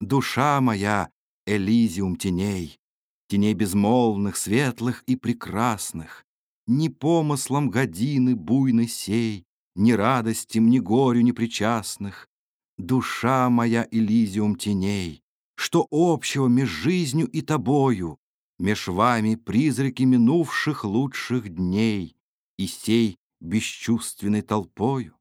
Душа моя — Элизиум теней, Теней безмолвных, светлых и прекрасных, Ни помыслом годины буйной сей, Ни радостям, ни горю непричастных. Душа моя — Элизиум теней, Что общего меж жизнью и тобою, Меж вами призраки минувших лучших дней И сей бесчувственной толпою?